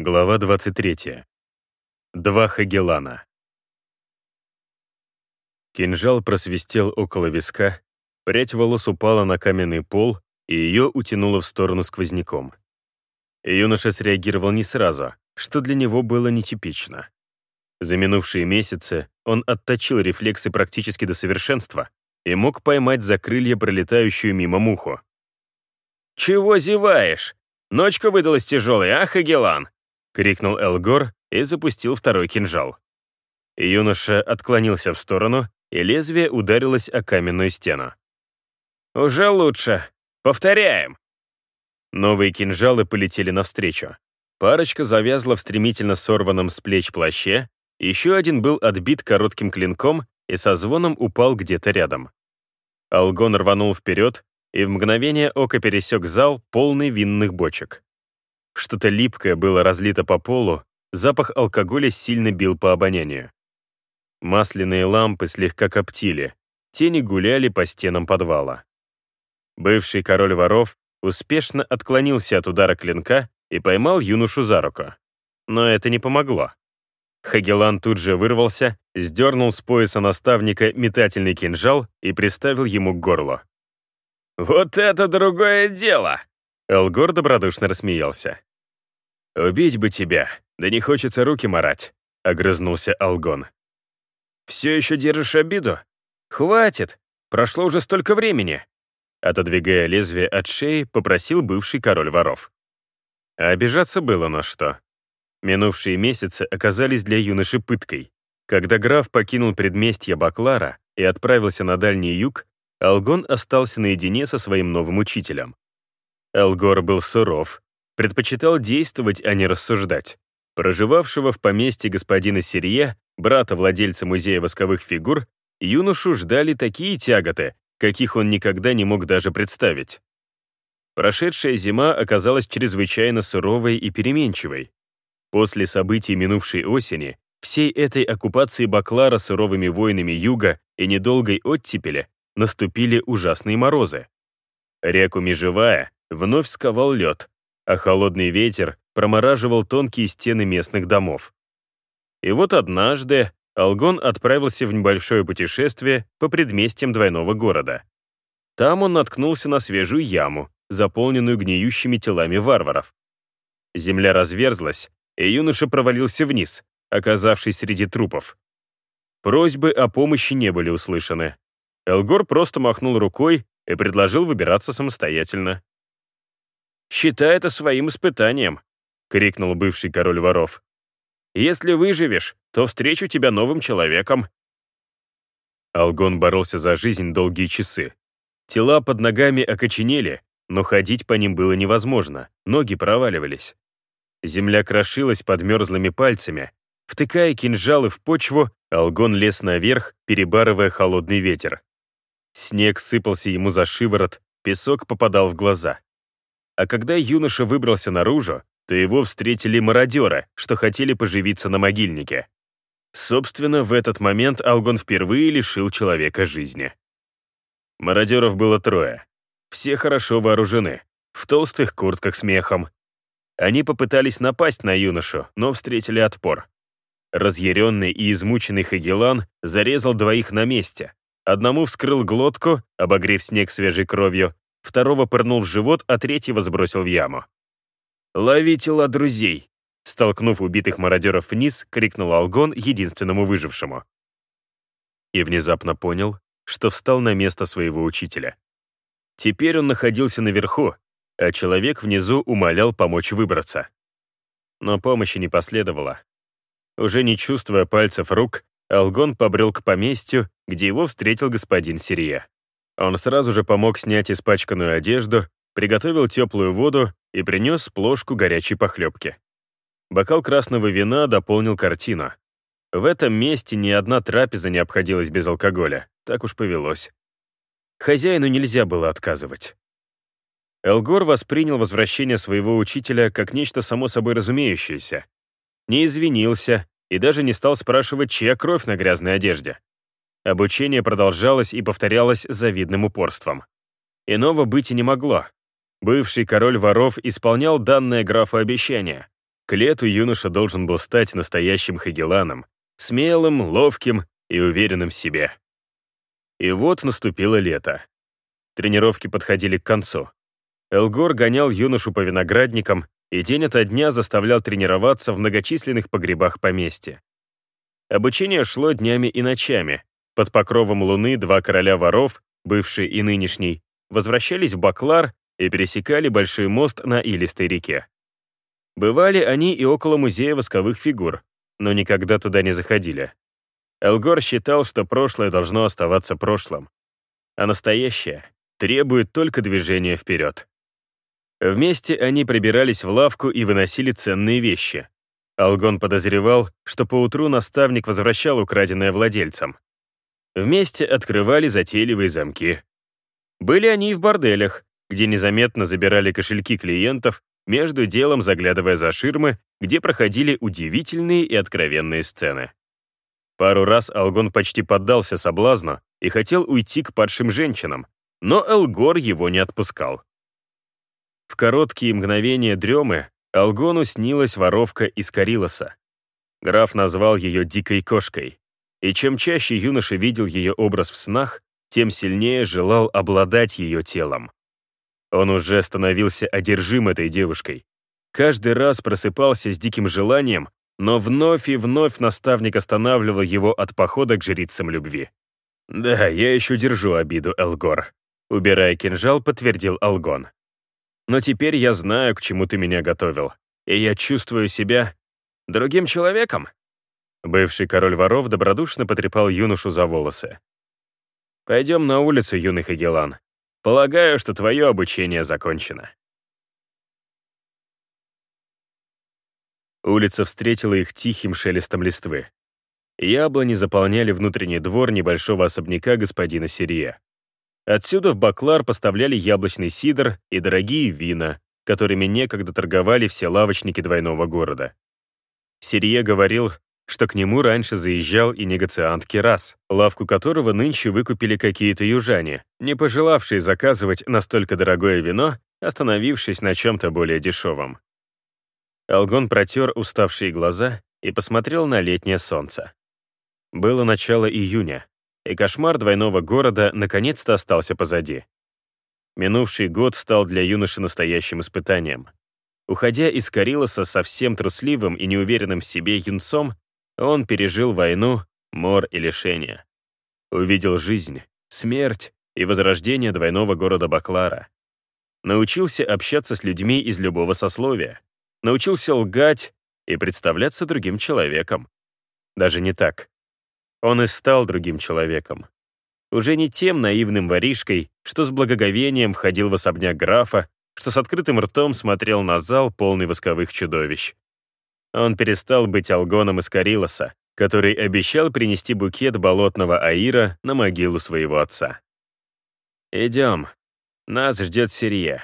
Глава 23. Два Хагелана. Кинжал просвистел около виска, прядь волос упала на каменный пол, и ее утянуло в сторону сквозняком. Юноша среагировал не сразу, что для него было нетипично. За минувшие месяцы он отточил рефлексы практически до совершенства и мог поймать за крылья пролетающую мимо муху. «Чего зеваешь? Ночка выдалась тяжелая, а, Хагелан?» — крикнул Элгор и запустил второй кинжал. Юноша отклонился в сторону, и лезвие ударилось о каменную стену. «Уже лучше. Повторяем!» Новые кинжалы полетели навстречу. Парочка завязла в стремительно сорванном с плеч плаще, еще один был отбит коротким клинком и со звоном упал где-то рядом. Алгон рванул вперед и в мгновение ока пересек зал, полный винных бочек. Что-то липкое было разлито по полу, запах алкоголя сильно бил по обонянию. Масляные лампы слегка коптили, тени гуляли по стенам подвала. Бывший король воров успешно отклонился от удара клинка и поймал юношу за руку. Но это не помогло. Хагелан тут же вырвался, сдернул с пояса наставника метательный кинжал и приставил ему к горлу. «Вот это другое дело!» Элгор добродушно рассмеялся. «Убить бы тебя, да не хочется руки марать», — огрызнулся Алгон. «Все еще держишь обиду? Хватит, прошло уже столько времени!» Отодвигая лезвие от шеи, попросил бывший король воров. А обижаться было на что. Минувшие месяцы оказались для юноши пыткой. Когда граф покинул предместье Баклара и отправился на Дальний Юг, Алгон остался наедине со своим новым учителем. Элгор был суров, предпочитал действовать, а не рассуждать. Проживавшего в поместье господина Сирье, брата владельца музея восковых фигур, юношу ждали такие тяготы, каких он никогда не мог даже представить. Прошедшая зима оказалась чрезвычайно суровой и переменчивой. После событий минувшей осени, всей этой оккупации Баклара суровыми воинами юга и недолгой оттепели наступили ужасные морозы. Реку Межевая вновь сковал лед, а холодный ветер промораживал тонкие стены местных домов. И вот однажды Алгон отправился в небольшое путешествие по предместьям двойного города. Там он наткнулся на свежую яму, заполненную гниющими телами варваров. Земля разверзлась, и юноша провалился вниз, оказавшись среди трупов. Просьбы о помощи не были услышаны. Элгор просто махнул рукой и предложил выбираться самостоятельно. «Считай это своим испытанием», — крикнул бывший король воров. «Если выживешь, то встречу тебя новым человеком». Алгон боролся за жизнь долгие часы. Тела под ногами окоченели, но ходить по ним было невозможно, ноги проваливались. Земля крошилась под мерзлыми пальцами. Втыкая кинжалы в почву, Алгон лез наверх, перебарывая холодный ветер. Снег сыпался ему за шиворот, песок попадал в глаза. А когда юноша выбрался наружу, то его встретили мародеры, что хотели поживиться на могильнике. Собственно, в этот момент Алгон впервые лишил человека жизни. Мародеров было трое. Все хорошо вооружены, в толстых куртках с мехом. Они попытались напасть на юношу, но встретили отпор. Разъяренный и измученный Хагелан зарезал двоих на месте, Одному вскрыл глотку, обогрев снег свежей кровью, второго пырнул в живот, а третьего сбросил в яму. «Лови тела друзей!» Столкнув убитых мародеров вниз, крикнул Алгон единственному выжившему. И внезапно понял, что встал на место своего учителя. Теперь он находился наверху, а человек внизу умолял помочь выбраться. Но помощи не последовало. Уже не чувствуя пальцев рук, Алгон побрел к поместью, где его встретил господин Сирия. Он сразу же помог снять испачканную одежду, приготовил теплую воду и принес плошку горячей похлебки. Бокал красного вина дополнил картину. В этом месте ни одна трапеза не обходилась без алкоголя, так уж повелось. Хозяину нельзя было отказывать. Элгор воспринял возвращение своего учителя как нечто само собой разумеющееся. Не извинился, и даже не стал спрашивать, чья кровь на грязной одежде. Обучение продолжалось и повторялось завидным упорством. Иного быть и не могло. Бывший король воров исполнял данное графу обещание. К лету юноша должен был стать настоящим Хагеланом, смелым, ловким и уверенным в себе. И вот наступило лето. Тренировки подходили к концу. Элгор гонял юношу по виноградникам и день ото дня заставлял тренироваться в многочисленных погребах поместья. Обучение шло днями и ночами. Под покровом луны два короля воров, бывший и нынешний, возвращались в Баклар и пересекали большой мост на Илистой реке. Бывали они и около музея восковых фигур, но никогда туда не заходили. Элгор считал, что прошлое должно оставаться прошлым, а настоящее требует только движения вперед. Вместе они прибирались в лавку и выносили ценные вещи. Алгон подозревал, что поутру наставник возвращал украденное владельцам. Вместе открывали затейливые замки. Были они и в борделях, где незаметно забирали кошельки клиентов, между делом заглядывая за ширмы, где проходили удивительные и откровенные сцены. Пару раз Алгон почти поддался соблазну и хотел уйти к падшим женщинам, но Элгор его не отпускал. В короткие мгновения дремы Алгону снилась воровка из Карилоса. Граф назвал ее «дикой кошкой», и чем чаще юноша видел ее образ в снах, тем сильнее желал обладать ее телом. Он уже становился одержим этой девушкой. Каждый раз просыпался с диким желанием, но вновь и вновь наставник останавливал его от похода к жрицам любви. «Да, я еще держу обиду, Элгор», — убирая кинжал, подтвердил Алгон. «Но теперь я знаю, к чему ты меня готовил, и я чувствую себя другим человеком». Бывший король воров добродушно потрепал юношу за волосы. «Пойдем на улицу, юный Хагелан. Полагаю, что твое обучение закончено». Улица встретила их тихим шелестом листвы. Яблони заполняли внутренний двор небольшого особняка господина Сирия. Отсюда в Баклар поставляли яблочный сидр и дорогие вина, которыми некогда торговали все лавочники двойного города. Сирие говорил, что к нему раньше заезжал и негациант Керас, лавку которого нынче выкупили какие-то южане, не пожелавшие заказывать настолько дорогое вино, остановившись на чем-то более дешевом. Алгон протер уставшие глаза и посмотрел на летнее солнце. Было начало июня, и кошмар двойного города наконец-то остался позади. Минувший год стал для юноши настоящим испытанием. Уходя из Карилоса совсем трусливым и неуверенным в себе юнцом, он пережил войну, мор и лишения. Увидел жизнь, смерть и возрождение двойного города Баклара. Научился общаться с людьми из любого сословия. Научился лгать и представляться другим человеком. Даже не так. Он и стал другим человеком. Уже не тем наивным воришкой, что с благоговением входил в особняк графа, что с открытым ртом смотрел на зал, полный восковых чудовищ. Он перестал быть алгоном из Карилоса, который обещал принести букет болотного аира на могилу своего отца. «Идем. Нас ждет Сирия».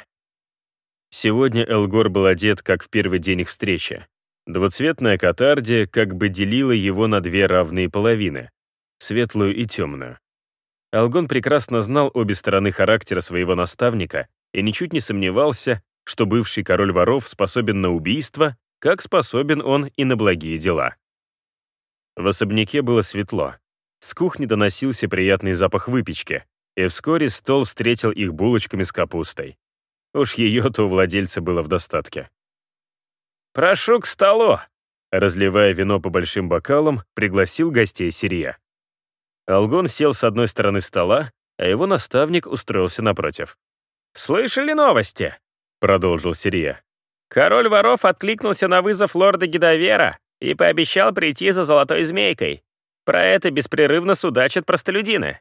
Сегодня Элгор был одет, как в первый день их встречи. Двуцветная катарди как бы делила его на две равные половины — светлую и темную. Алгон прекрасно знал обе стороны характера своего наставника и ничуть не сомневался, что бывший король воров способен на убийство как способен он и на благие дела. В особняке было светло. С кухни доносился приятный запах выпечки, и вскоре стол встретил их булочками с капустой. Уж ее-то у владельца было в достатке. «Прошу к столу!» Разливая вино по большим бокалам, пригласил гостей Сирия. Алгон сел с одной стороны стола, а его наставник устроился напротив. «Слышали новости?» — продолжил Сирия. Король воров откликнулся на вызов лорда Гидовера и пообещал прийти за золотой змейкой. Про это беспрерывно судачат простолюдины.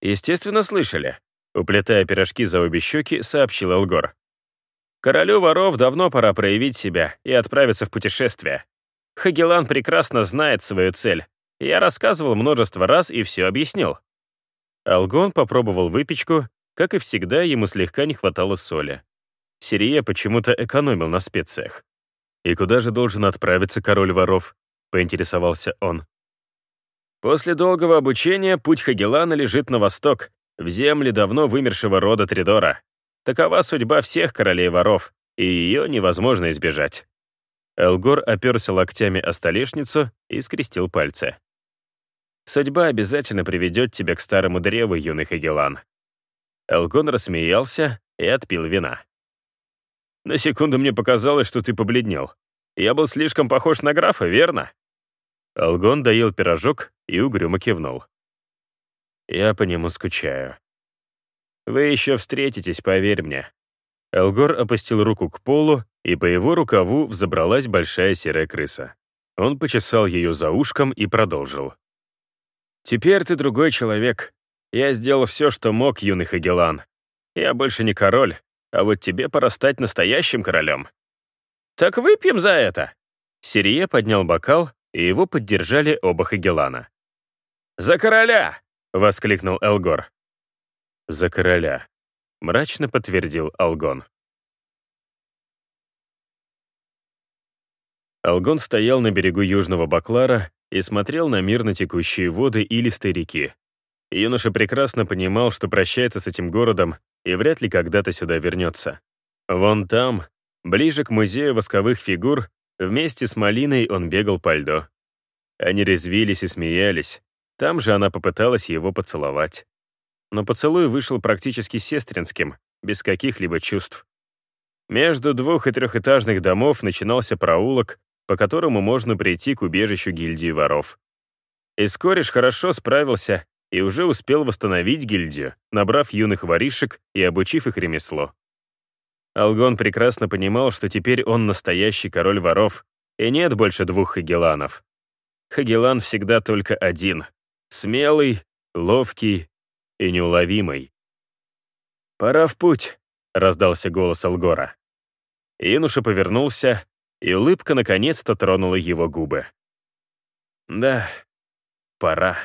Естественно, слышали. Уплетая пирожки за обе щеки, сообщил Элгор. Королю воров давно пора проявить себя и отправиться в путешествие. Хагелан прекрасно знает свою цель. Я рассказывал множество раз и все объяснил. Алгон попробовал выпечку, как и всегда, ему слегка не хватало соли. Сирия почему-то экономил на специях. «И куда же должен отправиться король воров?» — поинтересовался он. После долгого обучения путь Хагелана лежит на восток, в земли давно вымершего рода Тридора. Такова судьба всех королей воров, и ее невозможно избежать. Элгор оперся локтями о столешницу и скрестил пальцы. «Судьба обязательно приведет тебя к старому древу, юный Хагелан». Элгон рассмеялся и отпил вина. «На секунду мне показалось, что ты побледнел. Я был слишком похож на графа, верно?» Элгон доел пирожок и угрюмо кивнул. «Я по нему скучаю. Вы еще встретитесь, поверь мне». Элгор опустил руку к полу, и по его рукаву взобралась большая серая крыса. Он почесал ее за ушком и продолжил. «Теперь ты другой человек. Я сделал все, что мог, юный Хагелан. Я больше не король, а вот тебе пора стать настоящим королем». «Так выпьем за это!» Сирие поднял бокал, и его поддержали оба Хагелана. «За короля!» — воскликнул Элгор. «За короля», — мрачно подтвердил Алгон. Алгон стоял на берегу Южного Баклара и смотрел на мирно текущие воды илистой реки. Юноша прекрасно понимал, что прощается с этим городом и вряд ли когда-то сюда вернется. Вон там, ближе к музею восковых фигур, вместе с Малиной он бегал по льду. Они резвились и смеялись. Там же она попыталась его поцеловать. Но поцелуй вышел практически сестринским, без каких-либо чувств. Между двух- и трехэтажных домов начинался проулок, по которому можно прийти к убежищу гильдии воров. Искориш хорошо справился и уже успел восстановить гильдию, набрав юных воришек и обучив их ремесло. Алгон прекрасно понимал, что теперь он настоящий король воров, и нет больше двух хагеланов. Хагелан всегда только один — смелый, ловкий и неуловимый. «Пора в путь», — раздался голос Алгора. Инуша повернулся и улыбка наконец-то тронула его губы. «Да, пора».